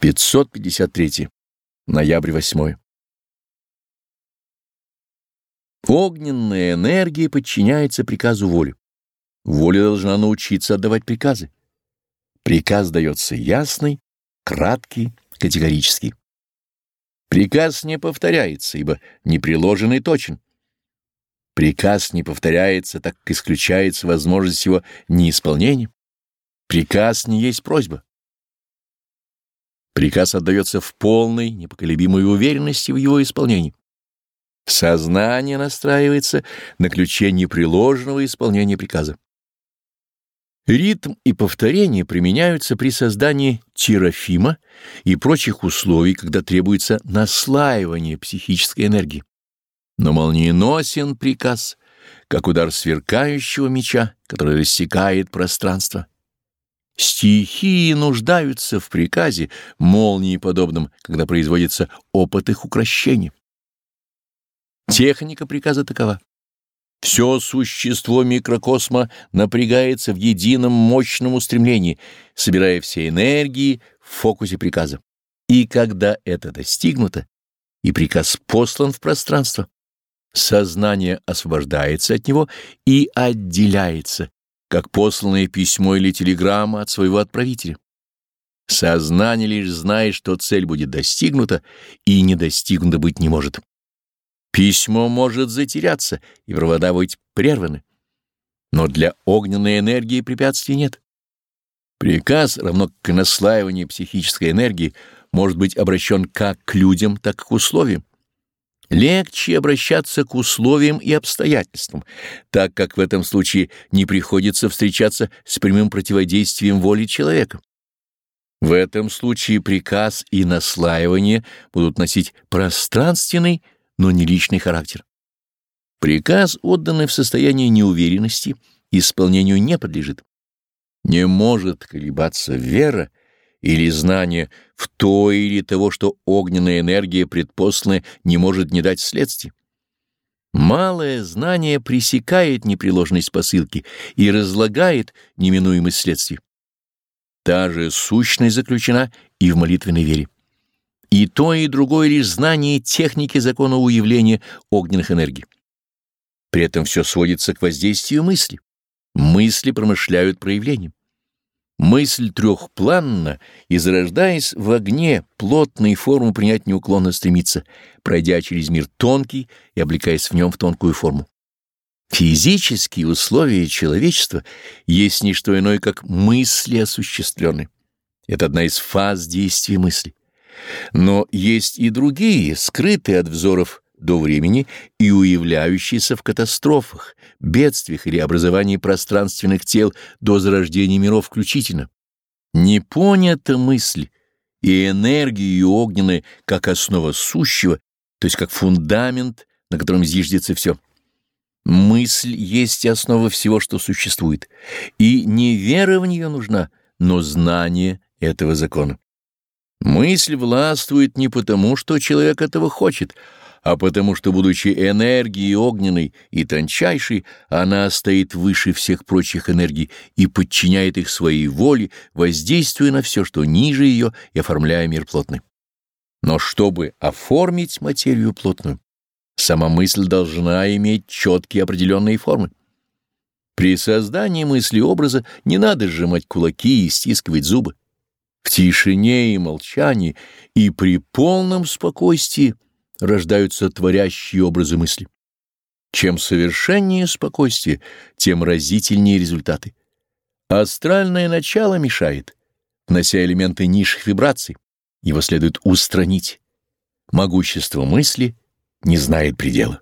553. Ноябрь 8. Огненная энергия подчиняется приказу воли. Воля должна научиться отдавать приказы. Приказ дается ясный, краткий, категорический. Приказ не повторяется, ибо непреложен и точен. Приказ не повторяется, так как исключается возможность его неисполнения. Приказ не есть просьба. Приказ отдается в полной, непоколебимой уверенности в его исполнении. Сознание настраивается на ключе непреложного исполнения приказа. Ритм и повторение применяются при создании тирофима и прочих условий, когда требуется наслаивание психической энергии. Но молниеносен приказ, как удар сверкающего меча, который рассекает пространство. Стихии нуждаются в приказе, молнии подобном, когда производится опыт их укращения. Техника приказа такова. Все существо микрокосма напрягается в едином мощном устремлении, собирая все энергии в фокусе приказа. И когда это достигнуто, и приказ послан в пространство, сознание освобождается от него и отделяется, как посланное письмо или телеграмма от своего отправителя. Сознание лишь знает, что цель будет достигнута, и не достигнута быть не может. Письмо может затеряться, и провода быть прерваны. Но для огненной энергии препятствий нет. Приказ, равно как и наслаивание психической энергии, может быть обращен как к людям, так и к условиям. Легче обращаться к условиям и обстоятельствам, так как в этом случае не приходится встречаться с прямым противодействием воли человека. В этом случае приказ и наслаивание будут носить пространственный, но не личный характер. Приказ, отданный в состоянии неуверенности, исполнению не подлежит. Не может колебаться вера, или знание в то или того, что огненная энергия предпосланная не может не дать следствий. Малое знание пресекает непреложность посылки и разлагает неминуемость следствий. Та же сущность заключена и в молитвенной вере. И то, и другое лишь знание техники закона уявления огненных энергий. При этом все сводится к воздействию мысли. Мысли промышляют проявлением. Мысль трехпланна и, зарождаясь в огне, плотные форму принять неуклонно стремится, пройдя через мир тонкий и облекаясь в нем в тонкую форму. Физические условия человечества есть не что иное, как мысли осуществленные. Это одна из фаз действия мысли. Но есть и другие, скрытые от взоров до времени и уявляющиеся в катастрофах, бедствиях или образовании пространственных тел до зарождения миров включительно. Не понята мысль и энергию огненной как основа сущего, то есть как фундамент, на котором зиждется все. Мысль есть основа всего, что существует, и не вера в нее нужна, но знание этого закона. Мысль властвует не потому, что человек этого хочет, а потому что, будучи энергией огненной и тончайшей, она стоит выше всех прочих энергий и подчиняет их своей воле, воздействуя на все, что ниже ее, и оформляя мир плотный. Но чтобы оформить материю плотную, сама мысль должна иметь четкие определенные формы. При создании мысли образа не надо сжимать кулаки и стискивать зубы. В тишине и молчании и при полном спокойствии рождаются творящие образы мысли. Чем совершеннее спокойствие, тем разительнее результаты. Астральное начало мешает, внося элементы низших вибраций. Его следует устранить. Могущество мысли не знает предела.